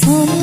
昨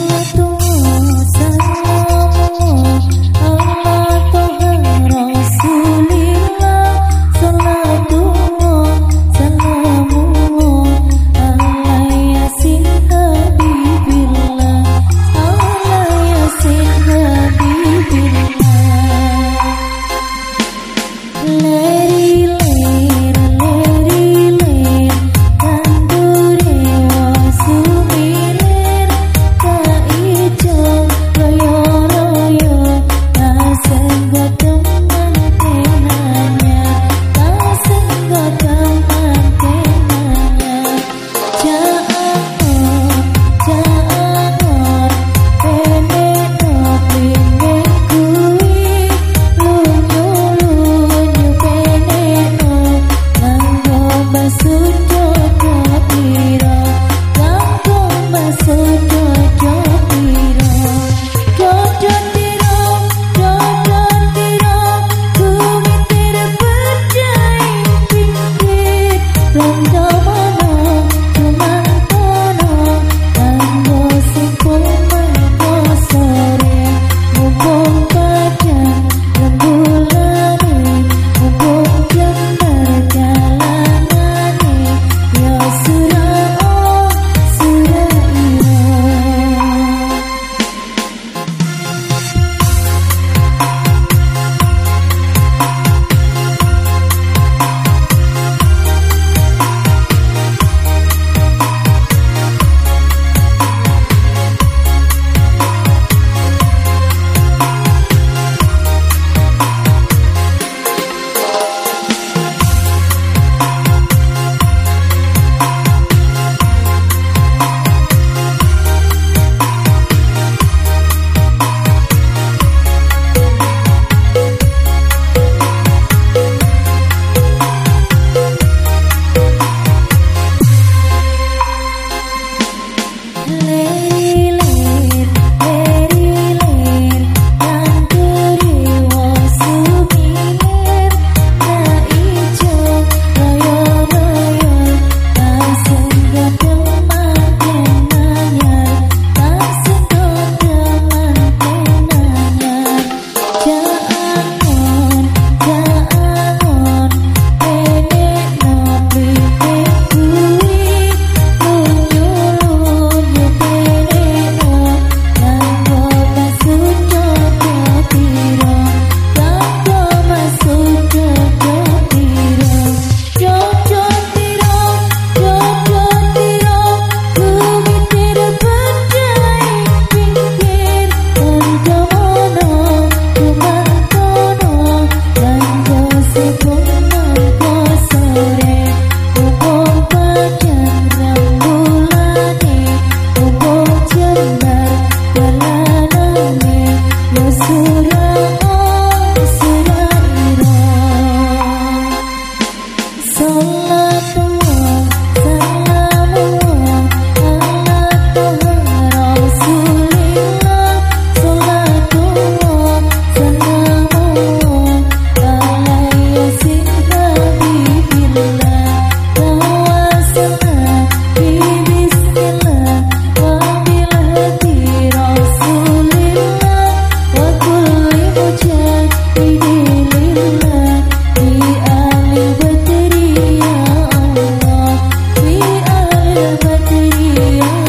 飞